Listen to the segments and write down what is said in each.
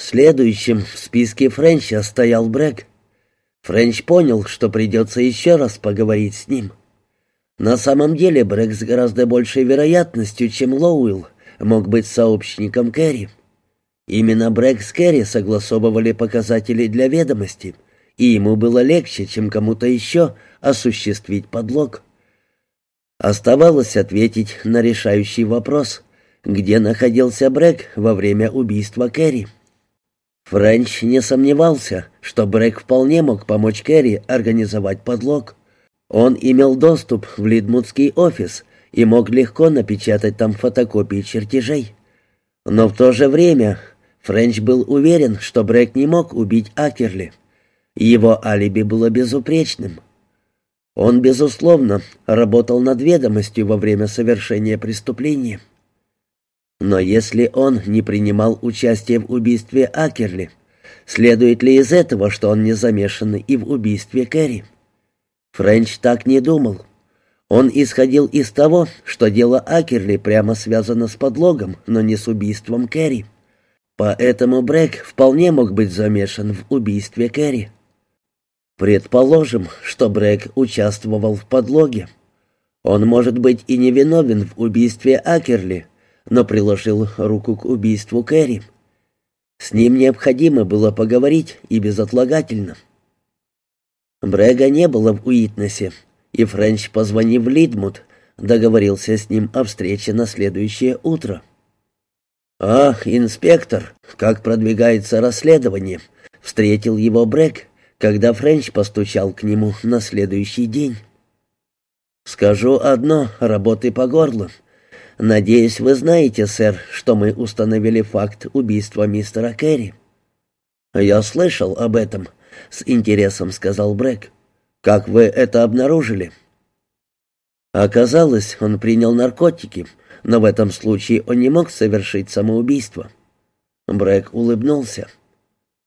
Следующим в списке Френча стоял Брэк. Френч понял, что придется еще раз поговорить с ним. На самом деле Брэк с гораздо большей вероятностью, чем Лоуэлл, мог быть сообщником Кэрри. Именно Брэк с Кэрри согласовывали показатели для ведомости, и ему было легче, чем кому-то еще, осуществить подлог. Оставалось ответить на решающий вопрос, где находился Брэк во время убийства Кэрри. Френч не сомневался, что Брэк вполне мог помочь Кэрри организовать подлог. Он имел доступ в Лидмутский офис и мог легко напечатать там фотокопии чертежей. Но в то же время Френч был уверен, что Брэк не мог убить Акерли. Его алиби было безупречным. Он, безусловно, работал над ведомостью во время совершения преступления. Но если он не принимал участие в убийстве Акерли, следует ли из этого, что он не замешан и в убийстве Кэрри? Френч так не думал. Он исходил из того, что дело Акерли прямо связано с подлогом, но не с убийством Кэрри. Поэтому Брэк вполне мог быть замешан в убийстве Кэрри. Предположим, что Брэк участвовал в подлоге. Он может быть и невиновен в убийстве Акерли, но приложил руку к убийству Кэрри. С ним необходимо было поговорить и безотлагательно. Брэга не было в Уитнесе, и Френч, позвонив в Лидмут, договорился с ним о встрече на следующее утро. «Ах, инспектор, как продвигается расследование!» — встретил его Брэк, когда Френч постучал к нему на следующий день. «Скажу одно, работы по горло. Надеюсь, вы знаете, сэр, что мы установили факт убийства мистера Керри». «Я слышал об этом», — с интересом сказал Брэк. «Как вы это обнаружили?» Оказалось, он принял наркотики, но в этом случае он не мог совершить самоубийство. Брэк улыбнулся.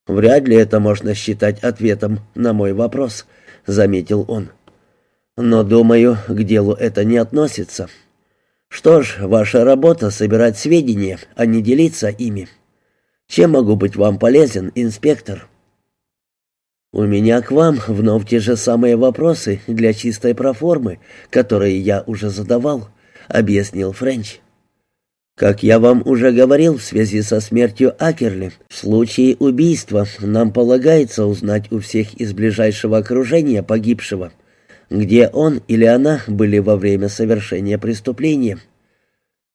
«Вряд ли это можно считать ответом на мой вопрос», — заметил он. «Но, думаю, к делу это не относится. Что ж, ваша работа — собирать сведения, а не делиться ими. Чем могу быть вам полезен, инспектор?» «У меня к вам вновь те же самые вопросы для чистой проформы, которые я уже задавал», — объяснил Френч. Как я вам уже говорил в связи со смертью Акерли, в случае убийства нам полагается узнать у всех из ближайшего окружения погибшего, где он или она были во время совершения преступления.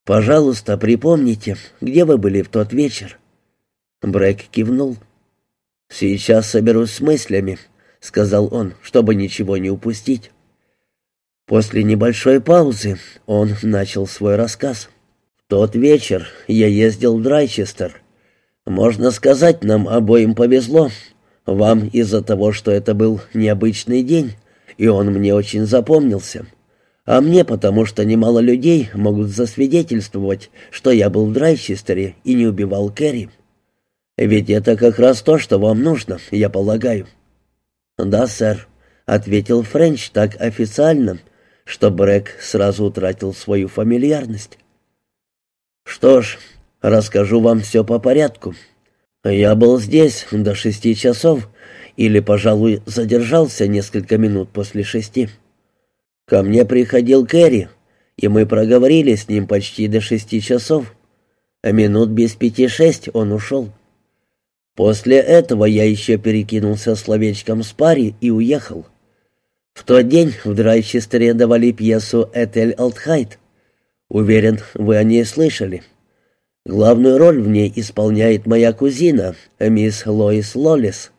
Пожалуйста, припомните, где вы были в тот вечер. Брэк кивнул. Сейчас соберусь с мыслями, сказал он, чтобы ничего не упустить. После небольшой паузы он начал свой рассказ тот вечер я ездил в Драйчестер. Можно сказать, нам обоим повезло. Вам из-за того, что это был необычный день, и он мне очень запомнился. А мне потому, что немало людей могут засвидетельствовать, что я был в Драйчестере и не убивал Кэрри. Ведь это как раз то, что вам нужно, я полагаю. «Да, сэр», — ответил Френч так официально, что Брэк сразу утратил свою фамильярность. «Что ж, расскажу вам все по порядку. Я был здесь до шести часов, или, пожалуй, задержался несколько минут после шести. Ко мне приходил Кэрри, и мы проговорили с ним почти до шести часов. А минут без пяти шесть он ушел. После этого я еще перекинулся словечком с пари и уехал. В тот день в Драйчестере давали пьесу «Этель Алтхайт». Уверен, вы о ней слышали. Главную роль в ней исполняет моя кузина, мисс Лоис Лоллис.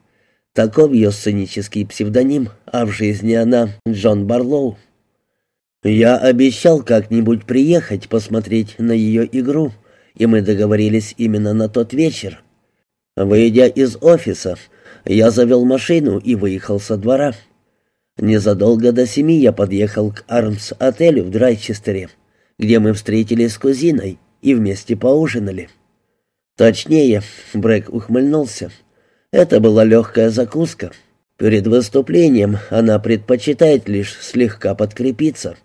Таков ее сценический псевдоним, а в жизни она Джон Барлоу. Я обещал как-нибудь приехать посмотреть на ее игру, и мы договорились именно на тот вечер. Выйдя из офиса, я завел машину и выехал со двора. Незадолго до семи я подъехал к Армс-отелю в Драйчестере где мы встретились с кузиной и вместе поужинали. Точнее, Брэк ухмыльнулся. Это была легкая закуска. Перед выступлением она предпочитает лишь слегка подкрепиться.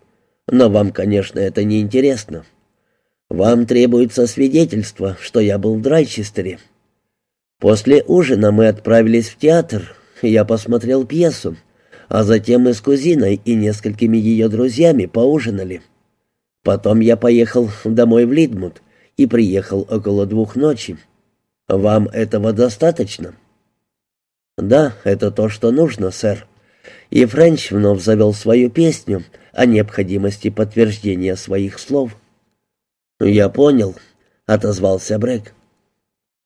Но вам, конечно, это не интересно. Вам требуется свидетельство, что я был в Драйчестере. После ужина мы отправились в театр. Я посмотрел пьесу, а затем мы с кузиной и несколькими ее друзьями поужинали. Потом я поехал домой в Лидмут и приехал около двух ночи. Вам этого достаточно? Да, это то, что нужно, сэр. И Френч вновь завел свою песню о необходимости подтверждения своих слов. «Я понял», — отозвался Брэк.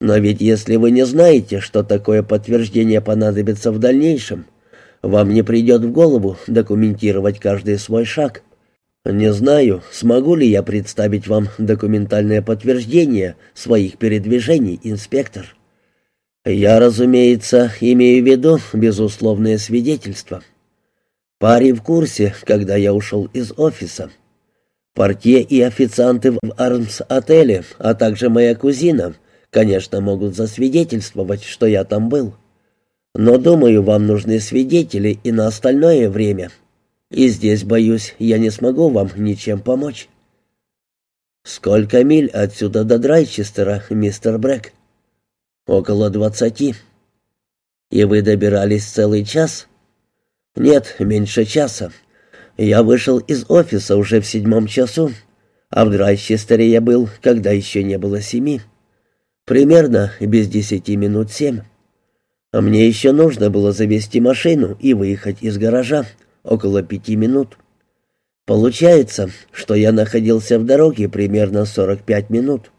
«Но ведь если вы не знаете, что такое подтверждение понадобится в дальнейшем, вам не придет в голову документировать каждый свой шаг». «Не знаю, смогу ли я представить вам документальное подтверждение своих передвижений, инспектор». «Я, разумеется, имею в виду безусловное свидетельство. Парень в курсе, когда я ушел из офиса. Портье и официанты в Армс-отеле, а также моя кузина, конечно, могут засвидетельствовать, что я там был. Но, думаю, вам нужны свидетели и на остальное время». И здесь, боюсь, я не смогу вам ничем помочь. Сколько миль отсюда до Драйчестера, мистер Брэк? Около двадцати. И вы добирались целый час? Нет, меньше часа. Я вышел из офиса уже в седьмом часу, а в Драйчестере я был, когда еще не было семи. Примерно без десяти минут семь. А мне еще нужно было завести машину и выехать из гаража, около пяти минут. Получается, что я находился в дороге примерно 45 минут.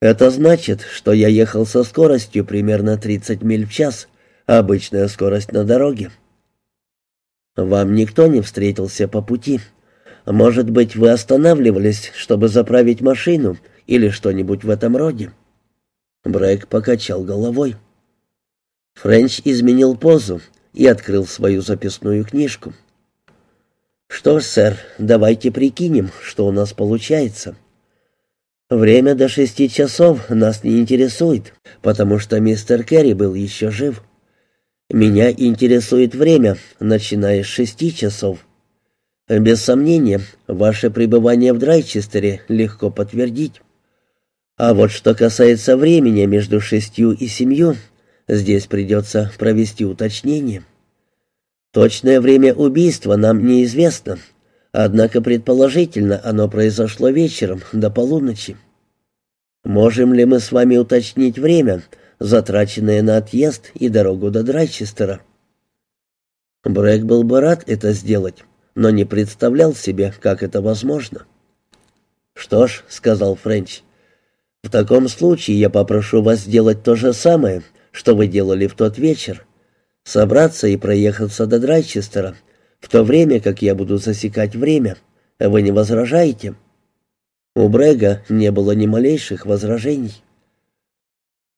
Это значит, что я ехал со скоростью примерно 30 миль в час, обычная скорость на дороге. Вам никто не встретился по пути. Может быть, вы останавливались, чтобы заправить машину или что-нибудь в этом роде? Брэк покачал головой. Френч изменил позу и открыл свою записную книжку. «Что ж, сэр, давайте прикинем, что у нас получается. Время до шести часов нас не интересует, потому что мистер Керри был еще жив. Меня интересует время, начиная с шести часов. Без сомнения, ваше пребывание в Драйчестере легко подтвердить. А вот что касается времени между шестью и семью, здесь придется провести уточнение». Точное время убийства нам неизвестно, однако предположительно оно произошло вечером до полуночи. Можем ли мы с вами уточнить время, затраченное на отъезд и дорогу до Драйчестера? Брэк был бы рад это сделать, но не представлял себе, как это возможно. «Что ж», — сказал Френч, — «в таком случае я попрошу вас сделать то же самое, что вы делали в тот вечер, собраться и проехаться до Драйчестера, в то время как я буду засекать время. Вы не возражаете?» У Брега не было ни малейших возражений.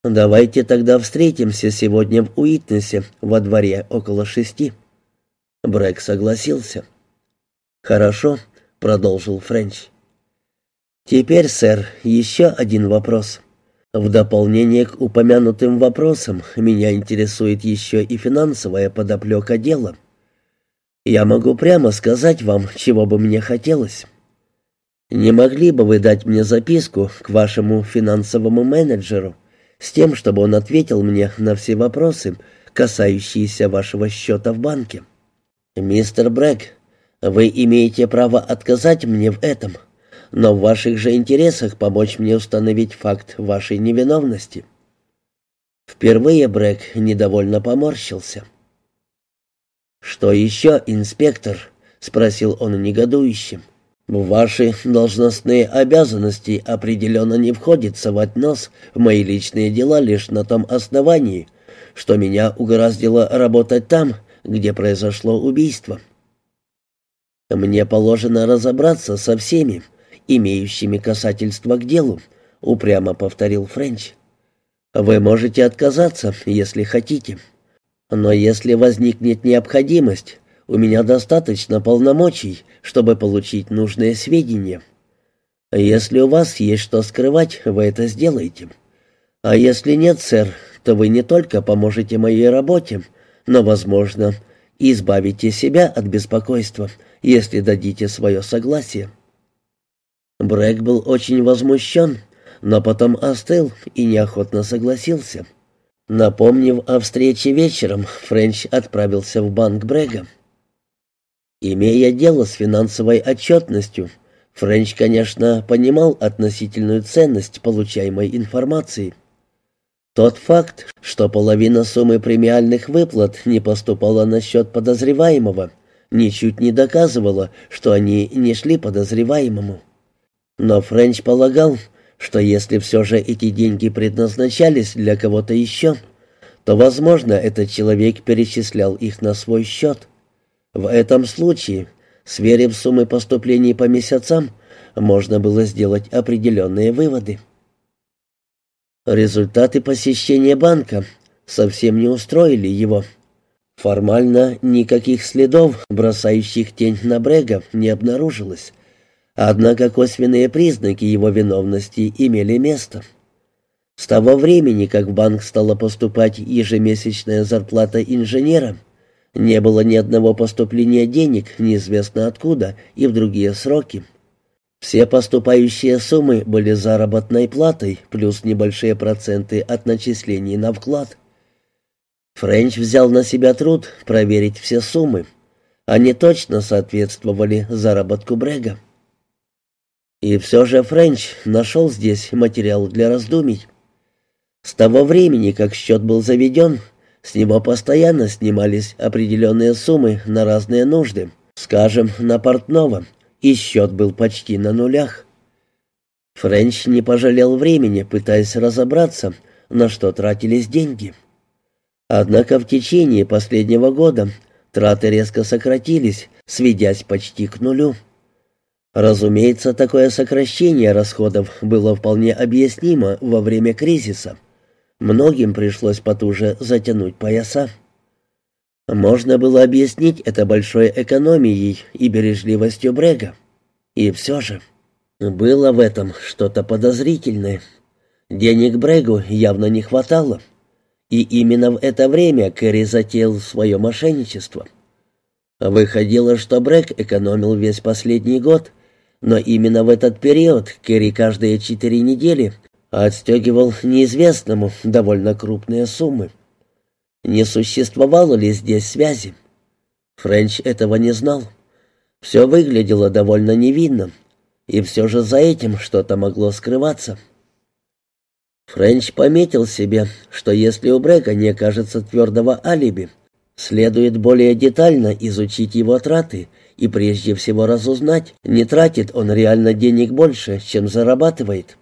«Давайте тогда встретимся сегодня в Уитнесе во дворе около шести». Брег согласился. «Хорошо», — продолжил Френч. «Теперь, сэр, еще один вопрос». В дополнение к упомянутым вопросам меня интересует еще и финансовая подоплека дела. Я могу прямо сказать вам, чего бы мне хотелось. Не могли бы вы дать мне записку к вашему финансовому менеджеру с тем, чтобы он ответил мне на все вопросы, касающиеся вашего счета в банке? Мистер Брэк, вы имеете право отказать мне в этом но в ваших же интересах помочь мне установить факт вашей невиновности». Впервые Брэк недовольно поморщился. «Что еще, инспектор?» — спросил он негодующим. «В ваши должностные обязанности определенно не входит совать нос в мои личные дела лишь на том основании, что меня угораздило работать там, где произошло убийство. Мне положено разобраться со всеми, имеющими касательство к делу», — упрямо повторил Френч. «Вы можете отказаться, если хотите. Но если возникнет необходимость, у меня достаточно полномочий, чтобы получить нужные сведения. Если у вас есть что скрывать, вы это сделаете. А если нет, сэр, то вы не только поможете моей работе, но, возможно, избавите себя от беспокойства, если дадите свое согласие». Брэк был очень возмущен, но потом остыл и неохотно согласился. Напомнив о встрече вечером, Френч отправился в банк Брега. Имея дело с финансовой отчетностью, Френч, конечно, понимал относительную ценность получаемой информации. Тот факт, что половина суммы премиальных выплат не поступала на счет подозреваемого, ничуть не доказывала, что они не шли подозреваемому. Но Френч полагал, что если все же эти деньги предназначались для кого-то еще, то, возможно, этот человек перечислял их на свой счет. В этом случае, сверив суммы поступлений по месяцам, можно было сделать определенные выводы. Результаты посещения банка совсем не устроили его. Формально никаких следов, бросающих тень на Брега, не обнаружилось. Однако косвенные признаки его виновности имели место. С того времени, как в банк стала поступать ежемесячная зарплата инженера, не было ни одного поступления денег, неизвестно откуда, и в другие сроки. Все поступающие суммы были заработной платой, плюс небольшие проценты от начислений на вклад. Френч взял на себя труд проверить все суммы. Они точно соответствовали заработку Брега. И все же Френч нашел здесь материал для раздумий. С того времени, как счет был заведен, с него постоянно снимались определенные суммы на разные нужды, скажем, на портного, и счет был почти на нулях. Френч не пожалел времени, пытаясь разобраться, на что тратились деньги. Однако в течение последнего года траты резко сократились, сведясь почти к нулю. Разумеется, такое сокращение расходов было вполне объяснимо во время кризиса. Многим пришлось потуже затянуть пояса. Можно было объяснить это большой экономией и бережливостью Брега. И все же было в этом что-то подозрительное. Денег Брегу явно не хватало. И именно в это время Кэрри затеял свое мошенничество. Выходило, что Брег экономил весь последний год, но именно в этот период Керри каждые четыре недели отстегивал неизвестному довольно крупные суммы. Не существовало ли здесь связи? Френч этого не знал. Все выглядело довольно невинно, и все же за этим что-то могло скрываться. Френч пометил себе, что если у Брека не окажется твердого алиби, следует более детально изучить его траты и прежде всего разузнать, не тратит он реально денег больше, чем зарабатывает.